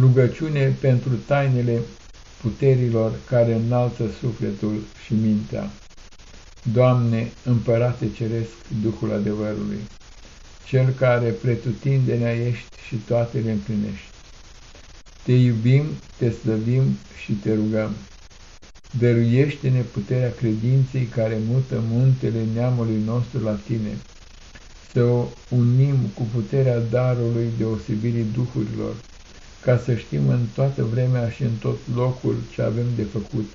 Rugăciune pentru tainele puterilor care înalță sufletul și mintea. Doamne, Împărate Ceresc, Duhul adevărului, Cel care pretutindenea ești și toate le împlinești. Te iubim, te slăvim și te rugăm. Dăruiește-ne puterea credinței care mută muntele neamului nostru la Tine, să o unim cu puterea darului deosebirii duhurilor, ca să știm în toată vremea și în tot locul ce avem de făcut,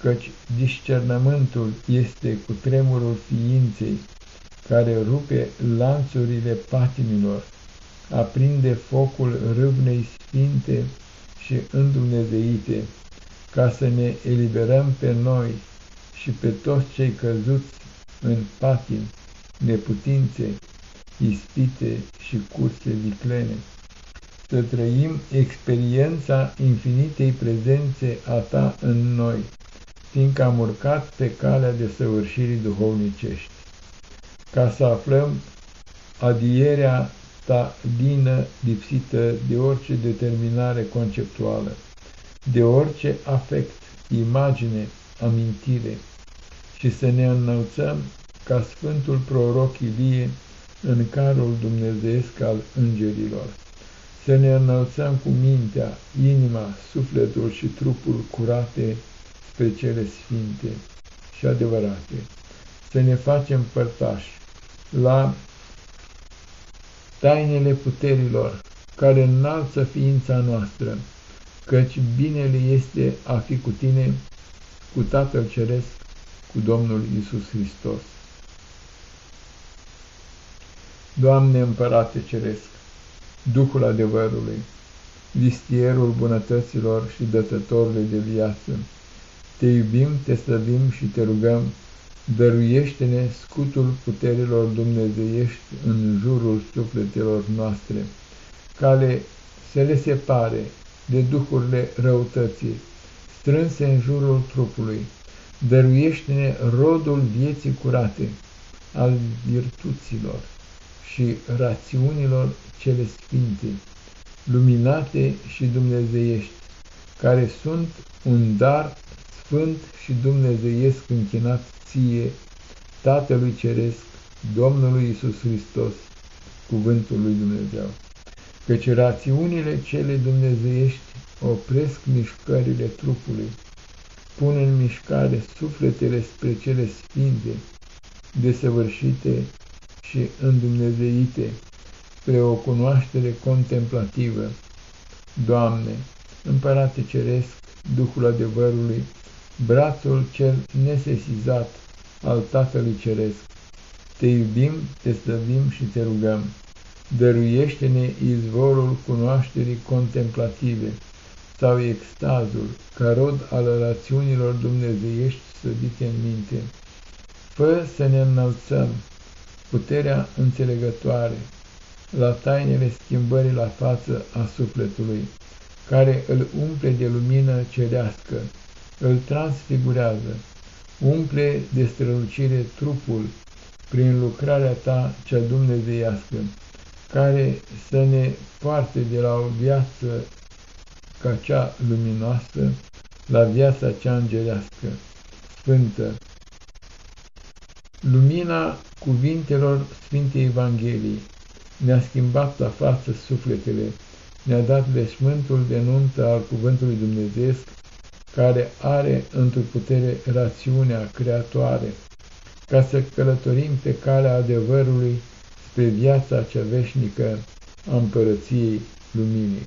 căci discernământul este cu tremurul ființei, care rupe lanțurile patimilor, aprinde focul râvnei sfinte și îndumnezeite, ca să ne eliberăm pe noi și pe toți cei căzuți în patim, neputințe, ispite și curse viclene să trăim experiența infinitei prezențe a Ta în noi, fiindcă am urcat pe calea de săvârșirii duhovnicești, ca să aflăm adierea Ta lină lipsită de orice determinare conceptuală, de orice afect, imagine, amintire, și să ne înălțăm ca Sfântul Proroc Ilie în carul dumnezeesc al îngerilor să ne înălțăm cu mintea, inima, sufletul și trupul curate spre cele sfinte și adevărate, să ne facem părtași la tainele puterilor care înalță ființa noastră, căci binele este a fi cu tine, cu Tatăl Ceresc, cu Domnul Isus Hristos. Doamne Împărate Ceresc, Duhul adevărului, vistierul bunătăților și dătătorului de viață. Te iubim, te slăbim și te rugăm, dăruiește-ne scutul puterilor dumnezeiești în jurul sufletelor noastre, care să le separe de duhurile răutății, strânse în jurul trupului. Dăruiește-ne rodul vieții curate, al virtuților și rațiunilor cele sfinte, luminate și dumnezeiești, care sunt un dar sfânt și dumnezeiesc închinat ție, Tatălui Ceresc, Domnului Isus Hristos, cuvântul lui Dumnezeu. Căci rațiunile cele dumnezeiești opresc mișcările trupului, pun în mișcare sufletele spre cele sfinte, desăvârșite și îndumnezeite, spre o cunoaștere contemplativă. Doamne, Împărate Ceresc, Duhul adevărului, brațul cel nesesizat al Tatălui Ceresc, te iubim, te slăvim și te rugăm. Dăruiește-ne izvorul cunoașterii contemplative sau extazul, ca rod al rațiunilor dumnezeiești sădite în minte. Fă să ne înălțăm puterea înțelegătoare, la tainele schimbării la față a sufletului, care îl umple de lumină cerească, îl transfigurează, umple de strălucire trupul prin lucrarea ta cea dumnezeiască, care să ne poarte de la o viață ca cea luminoasă la viața cea îngerească, sfântă. Lumina cuvintelor Sfintei Evangheliei, ne-a schimbat la față sufletele, ne-a dat veșmântul de nuntă al Cuvântului Dumnezeesc, care are într-o putere rațiunea creatoare, ca să călătorim pe calea adevărului spre viața cea veșnică a împărăției luminii.